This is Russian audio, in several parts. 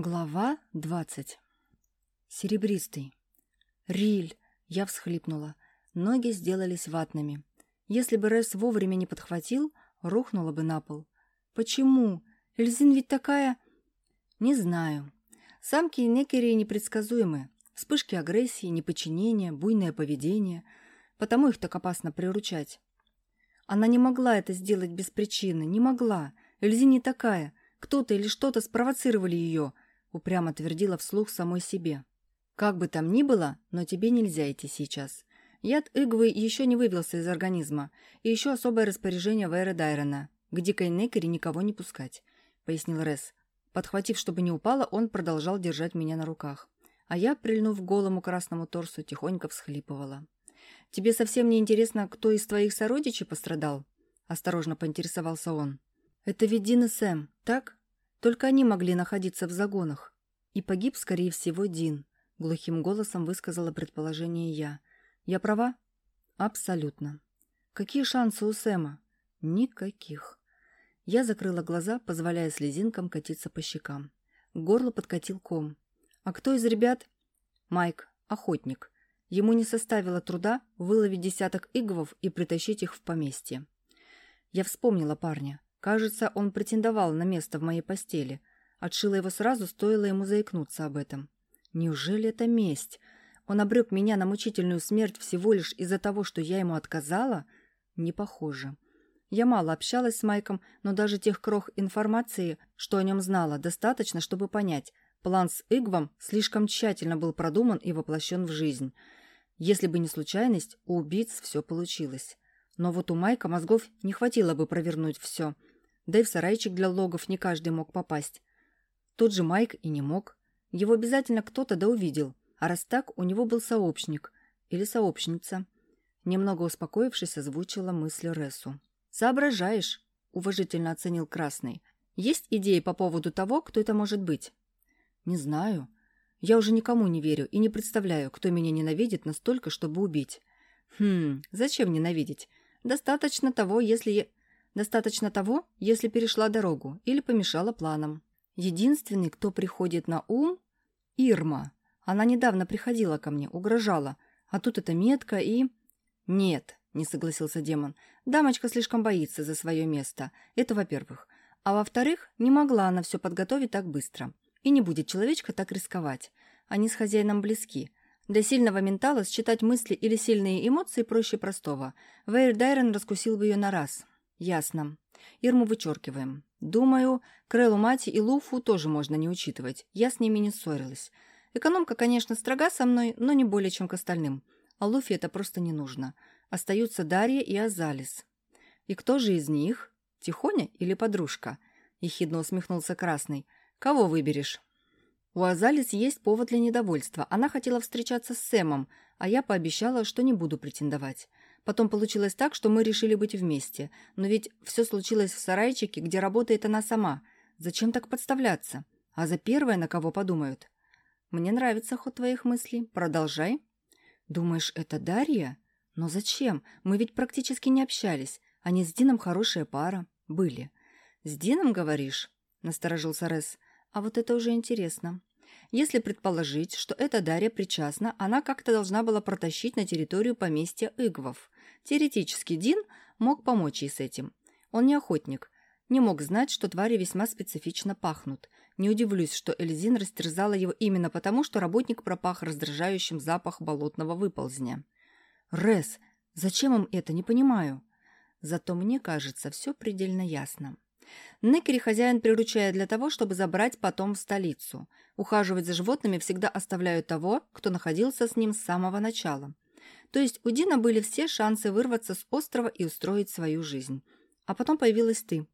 Глава двадцать. Серебристый. Риль. Я всхлипнула. Ноги сделались ватными. Если бы Рэс вовремя не подхватил, рухнула бы на пол. Почему? Эльзин ведь такая... Не знаю. Самки некери непредсказуемы. Вспышки агрессии, неподчинения, буйное поведение. Потому их так опасно приручать. Она не могла это сделать без причины. Не могла. Эльзин не такая. Кто-то или что-то спровоцировали ее —— упрямо твердила вслух самой себе. «Как бы там ни было, но тебе нельзя идти сейчас. Яд Игвы еще не вывелся из организма, и еще особое распоряжение Вэра Дайрона, к дикой Некере никого не пускать», — пояснил Рес. Подхватив, чтобы не упала, он продолжал держать меня на руках. А я, прильнув голому красному торсу, тихонько всхлипывала. «Тебе совсем не интересно, кто из твоих сородичей пострадал?» — осторожно поинтересовался он. «Это ведь Дин и Сэм, так?» Только они могли находиться в загонах. И погиб, скорее всего, Дин. Глухим голосом высказала предположение я. Я права? Абсолютно. Какие шансы у Сэма? Никаких. Я закрыла глаза, позволяя слезинкам катиться по щекам. К горлу подкатил ком. А кто из ребят? Майк, охотник. Ему не составило труда выловить десяток игвов и притащить их в поместье. Я вспомнила парня. Кажется, он претендовал на место в моей постели. Отшила его сразу, стоило ему заикнуться об этом. Неужели это месть? Он обрек меня на мучительную смерть всего лишь из-за того, что я ему отказала? Не похоже. Я мало общалась с Майком, но даже тех крох информации, что о нем знала, достаточно, чтобы понять. План с Игвом слишком тщательно был продуман и воплощен в жизнь. Если бы не случайность, у убийц все получилось. Но вот у Майка мозгов не хватило бы провернуть все – да и в сарайчик для логов не каждый мог попасть. Тот же Майк и не мог. Его обязательно кто-то да увидел. А раз так, у него был сообщник. Или сообщница. Немного успокоившись, озвучила мысль Рессу. «Соображаешь», — уважительно оценил Красный. «Есть идеи по поводу того, кто это может быть?» «Не знаю. Я уже никому не верю и не представляю, кто меня ненавидит настолько, чтобы убить». «Хм, зачем ненавидеть? Достаточно того, если я... Достаточно того, если перешла дорогу или помешала планам. Единственный, кто приходит на ум – Ирма. Она недавно приходила ко мне, угрожала. А тут эта метка и... Нет, не согласился демон. Дамочка слишком боится за свое место. Это во-первых. А во-вторых, не могла она все подготовить так быстро. И не будет человечка так рисковать. Они с хозяином близки. Для сильного ментала считать мысли или сильные эмоции проще простого. Вейр Дайрон раскусил бы ее на раз. «Ясно. Ирму вычеркиваем. Думаю, Крэлу Мати и Луфу тоже можно не учитывать. Я с ними не ссорилась. Экономка, конечно, строга со мной, но не более, чем к остальным. А Луфе это просто не нужно. Остаются Дарья и Азалис. И кто же из них? Тихоня или подружка?» Ехидно усмехнулся Красный. «Кого выберешь?» У Азалис есть повод для недовольства. Она хотела встречаться с Сэмом, а я пообещала, что не буду претендовать. Потом получилось так, что мы решили быть вместе. Но ведь все случилось в сарайчике, где работает она сама. Зачем так подставляться? А за первое на кого подумают? Мне нравится ход твоих мыслей. Продолжай. Думаешь, это Дарья? Но зачем? Мы ведь практически не общались. Они с Дином хорошая пара. Были. С Дином, говоришь? Насторожился Рес. А вот это уже интересно. Если предположить, что эта Дарья причастна, она как-то должна была протащить на территорию поместья Игвов. Теоретически Дин мог помочь ей с этим. Он не охотник, не мог знать, что твари весьма специфично пахнут. Не удивлюсь, что Эльзин растерзала его именно потому, что работник пропах раздражающим запах болотного выползня. «Рес, зачем им это, не понимаю?» Зато мне кажется, все предельно ясно. Некери хозяин приручает для того, чтобы забрать потом в столицу. Ухаживать за животными всегда оставляют того, кто находился с ним с самого начала. То есть у Дина были все шансы вырваться с острова и устроить свою жизнь. А потом появилась ты.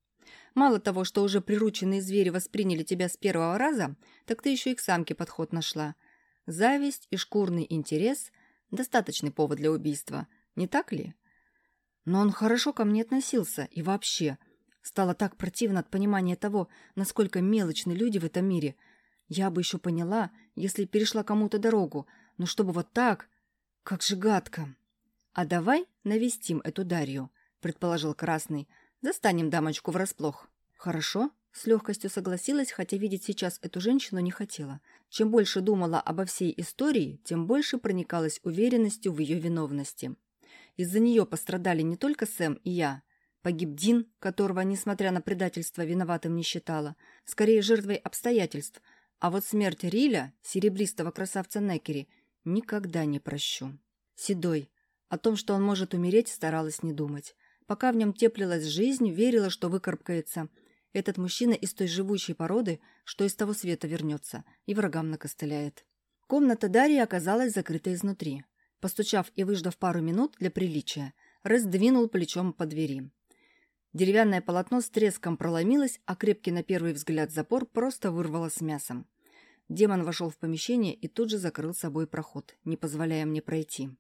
Мало того, что уже прирученные звери восприняли тебя с первого раза, так ты еще и к самке подход нашла. Зависть и шкурный интерес – достаточный повод для убийства, не так ли? Но он хорошо ко мне относился и вообще – Стало так противно от понимания того, насколько мелочны люди в этом мире. Я бы еще поняла, если перешла кому-то дорогу, но чтобы вот так... Как же гадко. А давай навестим эту Дарью, предположил Красный. Застанем дамочку врасплох. Хорошо, С легкостью согласилась, хотя видеть сейчас эту женщину не хотела. Чем больше думала обо всей истории, тем больше проникалась уверенностью в ее виновности. Из-за нее пострадали не только Сэм и я. Погиб Дин, которого, несмотря на предательство, виноватым не считала, скорее жертвой обстоятельств. А вот смерть Риля, серебристого красавца Некери, никогда не прощу. Седой. О том, что он может умереть, старалась не думать. Пока в нем теплилась жизнь, верила, что выкарабкается – этот мужчина из той живучей породы, что из того света вернется, и врагам накостыляет. Комната Дарьи оказалась закрыта изнутри. Постучав и выждав пару минут для приличия, Рэс двинул плечом по двери. Деревянное полотно с треском проломилось, а крепкий на первый взгляд запор просто вырвало с мясом. Демон вошел в помещение и тут же закрыл собой проход, не позволяя мне пройти.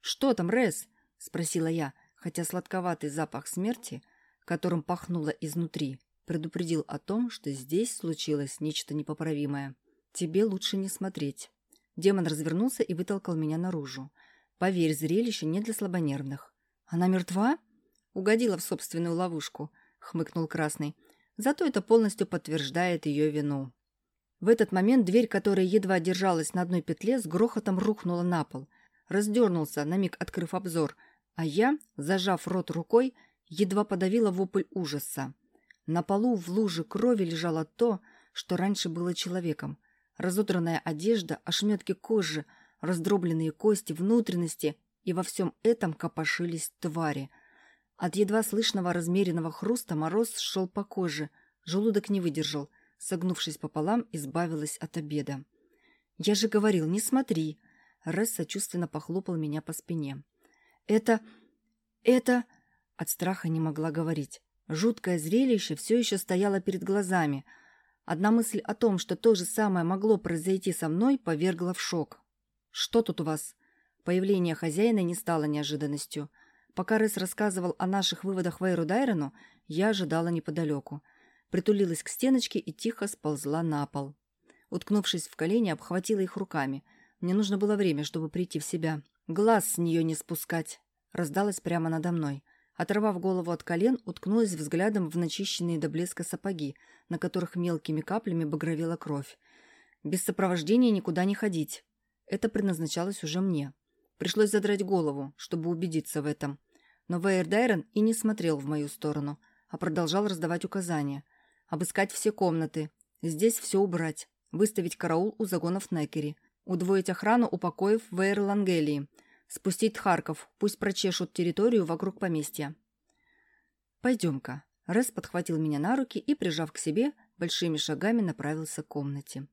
«Что там, Рэс?» – спросила я, хотя сладковатый запах смерти, которым пахнуло изнутри, Предупредил о том, что здесь случилось нечто непоправимое. Тебе лучше не смотреть. Демон развернулся и вытолкал меня наружу. Поверь, зрелище не для слабонервных. Она мертва? Угодила в собственную ловушку, хмыкнул Красный. Зато это полностью подтверждает ее вину. В этот момент дверь, которая едва держалась на одной петле, с грохотом рухнула на пол. Раздернулся, на миг открыв обзор, а я, зажав рот рукой, едва подавила вопль ужаса. На полу в луже крови лежало то, что раньше было человеком. Разодранная одежда, ошметки кожи, раздробленные кости, внутренности, и во всем этом копошились твари. От едва слышного размеренного хруста мороз шел по коже, желудок не выдержал, согнувшись пополам, избавилась от обеда. «Я же говорил, не смотри!» Рэс сочувственно похлопал меня по спине. «Это... это...» От страха не могла говорить. Жуткое зрелище все еще стояло перед глазами. Одна мысль о том, что то же самое могло произойти со мной, повергла в шок. «Что тут у вас?» Появление хозяина не стало неожиданностью. Пока Рес рассказывал о наших выводах Вейру Дайрону, я ожидала неподалеку. Притулилась к стеночке и тихо сползла на пол. Уткнувшись в колени, обхватила их руками. Мне нужно было время, чтобы прийти в себя. «Глаз с нее не спускать!» Раздалось прямо надо мной. Оторвав голову от колен, уткнулась взглядом в начищенные до блеска сапоги, на которых мелкими каплями багровела кровь. Без сопровождения никуда не ходить. Это предназначалось уже мне. Пришлось задрать голову, чтобы убедиться в этом. Но Вейер Дайрон и не смотрел в мою сторону, а продолжал раздавать указания. Обыскать все комнаты, здесь все убрать, выставить караул у загонов Некери, удвоить охрану у покоев Вейер Лангелии – Спустить Харков, пусть прочешут территорию вокруг поместья. «Пойдем-ка». Рэс подхватил меня на руки и, прижав к себе, большими шагами направился к комнате.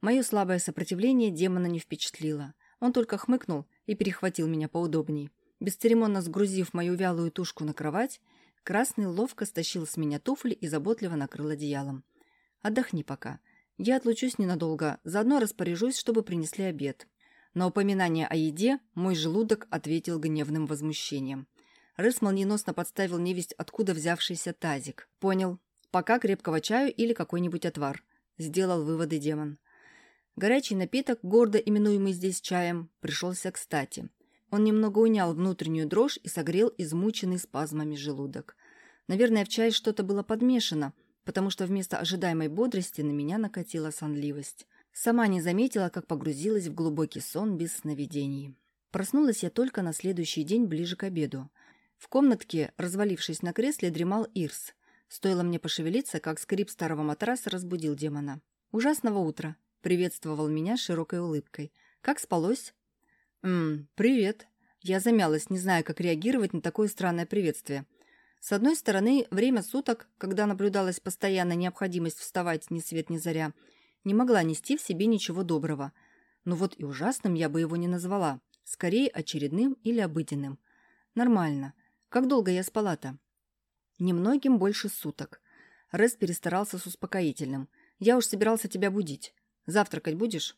Мое слабое сопротивление демона не впечатлило. Он только хмыкнул и перехватил меня поудобней. Бесцеремонно сгрузив мою вялую тушку на кровать, Красный ловко стащил с меня туфли и заботливо накрыл одеялом. «Отдохни пока. Я отлучусь ненадолго, заодно распоряжусь, чтобы принесли обед. На упоминание о еде мой желудок ответил гневным возмущением. Рыс молниеносно подставил невесть, откуда взявшийся тазик. Понял. Пока крепкого чаю или какой-нибудь отвар. Сделал выводы демон. Горячий напиток, гордо именуемый здесь чаем, пришелся кстати. Он немного унял внутреннюю дрожь и согрел измученный спазмами желудок. Наверное, в чай что-то было подмешано, потому что вместо ожидаемой бодрости на меня накатила сонливость. Сама не заметила, как погрузилась в глубокий сон без сновидений. Проснулась я только на следующий день ближе к обеду. В комнатке, развалившись на кресле, дремал Ирс. Стоило мне пошевелиться, как скрип старого матраса разбудил демона. «Ужасного утра!» — приветствовал меня широкой улыбкой. «Как спалось?» «Ммм, привет!» Я замялась, не зная, как реагировать на такое странное приветствие. С одной стороны, время суток, когда наблюдалась постоянная необходимость вставать ни свет ни заря — не могла нести в себе ничего доброго. Но вот и ужасным я бы его не назвала. Скорее, очередным или обыденным. Нормально. Как долго я спала-то? Немногим больше суток. Рес перестарался с успокоительным. Я уж собирался тебя будить. Завтракать будешь?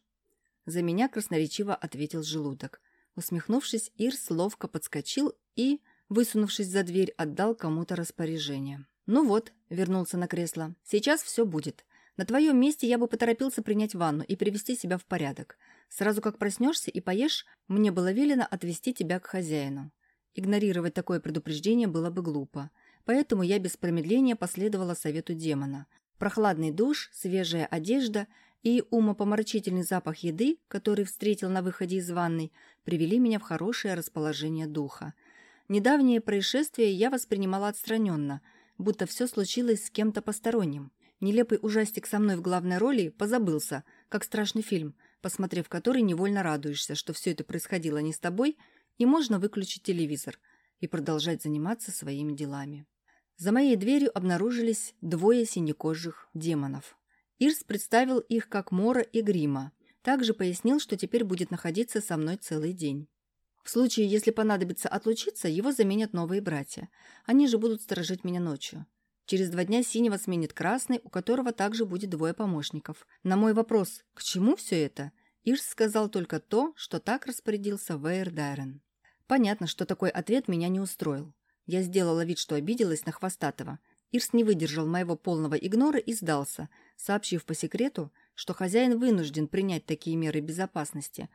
За меня красноречиво ответил желудок. Усмехнувшись, Ирс ловко подскочил и, высунувшись за дверь, отдал кому-то распоряжение. «Ну вот», — вернулся на кресло, — «сейчас все будет. На твоем месте я бы поторопился принять ванну и привести себя в порядок. Сразу как проснешься и поешь, мне было велено отвезти тебя к хозяину. Игнорировать такое предупреждение было бы глупо. Поэтому я без промедления последовала совету демона. Прохладный душ, свежая одежда и умопомрачительный запах еды, который встретил на выходе из ванной, привели меня в хорошее расположение духа. Недавнее происшествие я воспринимала отстраненно, будто все случилось с кем-то посторонним. Нелепый ужастик со мной в главной роли позабылся, как страшный фильм, посмотрев который невольно радуешься, что все это происходило не с тобой, и можно выключить телевизор и продолжать заниматься своими делами. За моей дверью обнаружились двое синекожих демонов. Ирс представил их как Мора и Грима. Также пояснил, что теперь будет находиться со мной целый день. В случае, если понадобится отлучиться, его заменят новые братья. Они же будут сторожить меня ночью. Через два дня синего сменит красный, у которого также будет двое помощников. На мой вопрос «К чему все это?» Ирс сказал только то, что так распорядился Вейер Дайрен. Понятно, что такой ответ меня не устроил. Я сделала вид, что обиделась на Хвостатого. Ирс не выдержал моего полного игнора и сдался, сообщив по секрету, что хозяин вынужден принять такие меры безопасности.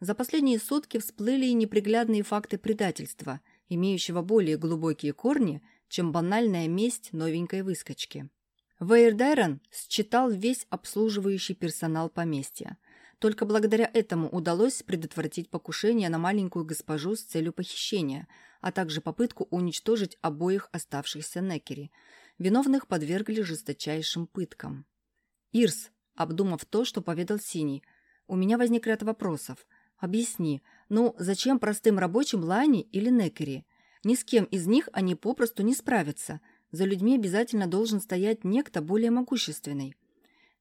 За последние сутки всплыли и неприглядные факты предательства, имеющего более глубокие корни, чем банальная месть новенькой выскочки. Вейердайрон считал весь обслуживающий персонал поместья. Только благодаря этому удалось предотвратить покушение на маленькую госпожу с целью похищения – а также попытку уничтожить обоих оставшихся Некери. Виновных подвергли жесточайшим пыткам. «Ирс», обдумав то, что поведал Синий, у меня возник ряд вопросов. Объясни, ну зачем простым рабочим Лани или Некери? Ни с кем из них они попросту не справятся. За людьми обязательно должен стоять некто более могущественный.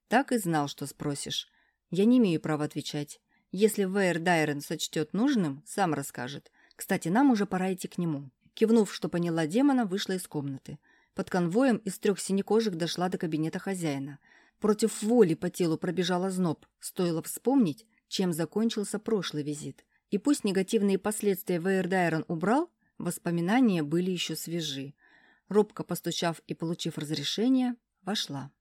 Так и знал, что спросишь. Я не имею права отвечать. Если Вейер Дайрен сочтет нужным, сам расскажет. Кстати, нам уже пора идти к нему. Кивнув, что поняла демона, вышла из комнаты. Под конвоем из трех синекожих дошла до кабинета хозяина. Против воли по телу пробежала зноб. Стоило вспомнить, чем закончился прошлый визит. И пусть негативные последствия Вейердайрон убрал, воспоминания были еще свежи. Робко постучав и получив разрешение, вошла.